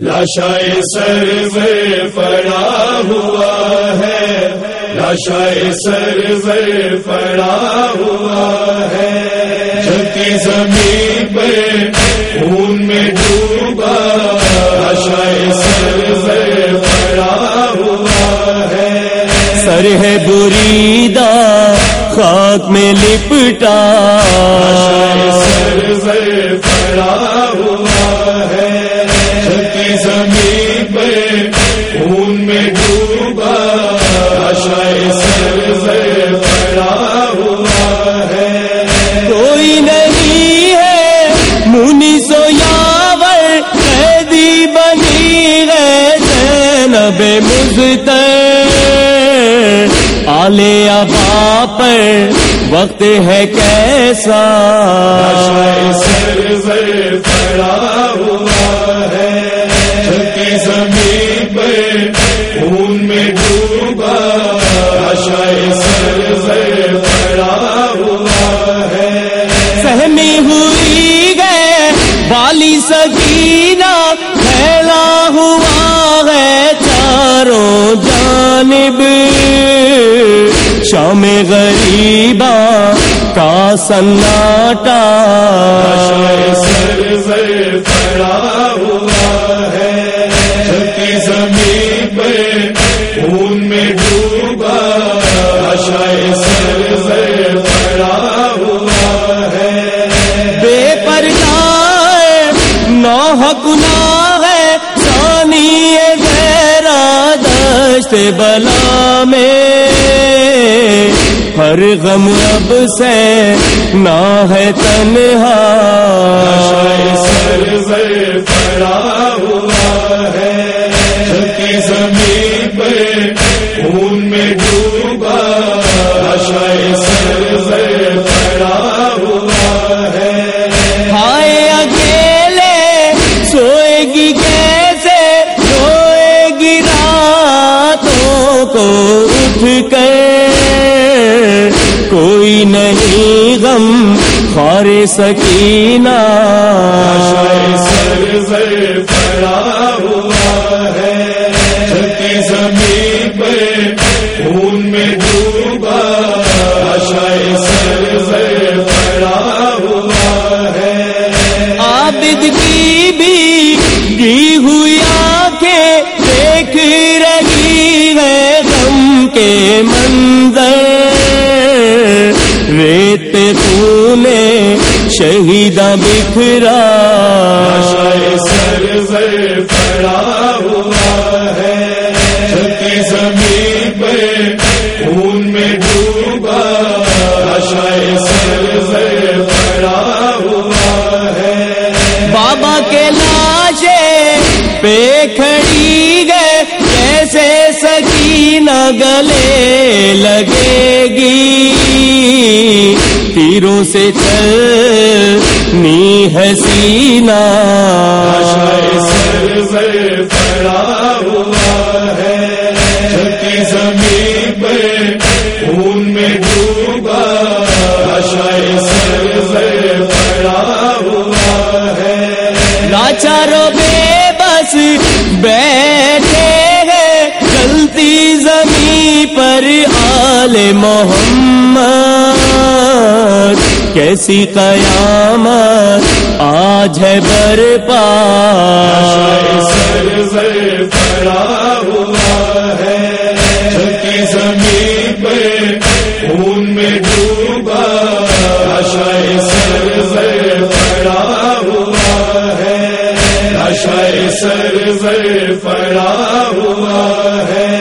لاشائے سر پڑا ہوا ہے۔ لاشائے سر پڑا ہوا ہے۔ جبکہ زمین پہ خون میں ڈوبا لاشائے سر پڑا ہوا ہے۔ سر ہے بری دا خاک میں لپٹا۔ سر پڑا ہوا ہے۔ ہے۔ کوئی نہیں ہے منی سو یاور قیدی بنی گئے زینب مزت آلے ابا پر وقت ہے کیسا؟ سر پڑا ہوا سکینہ پھیلا ہوا ہے چاروں جانب۔ شام غریبا کا سناٹا۔ گناہ ہے سانی گہرا دشت بلا میں۔ ہر غم اب سے نہ ہے تنہا۔ سر پڑا ہوا ہے۔ زمین غم خار سکینہ۔ پڑا ہوا ہے زمین پہ خون میں ڈوبا سر پڑا ہوا ہے۔ عابد کی بھی گی ہوئی آنکھیں دیکھ رہی ہے غم کے منظر۔ شہیدہ بکھرا۔ سر پڑا ہوا ہے۔ زمین پہ خون میں ڈوبا۔ سر پڑا ہوا ہے۔ بابا کے پہ کھڑی گئے۔ کیسے سکینہ گلے لگے گی۔ تیروں سے چلنی ہے سینہ سر پڑا ہوا ہے۔ زمین پہ خون میں ڈوبا۔ سر پڑا ہوا ہے۔ لاچاروں بے بس بیٹھے ہیں۔ چلتی زمین پر آل محمد۔ کیسی قیامت آج ہے برپا۔ سر پڑا ہوا ہے زمین پہ خون میں ڈوبا۔ سر پڑا ہوا ہے سر پڑا ہوا ہے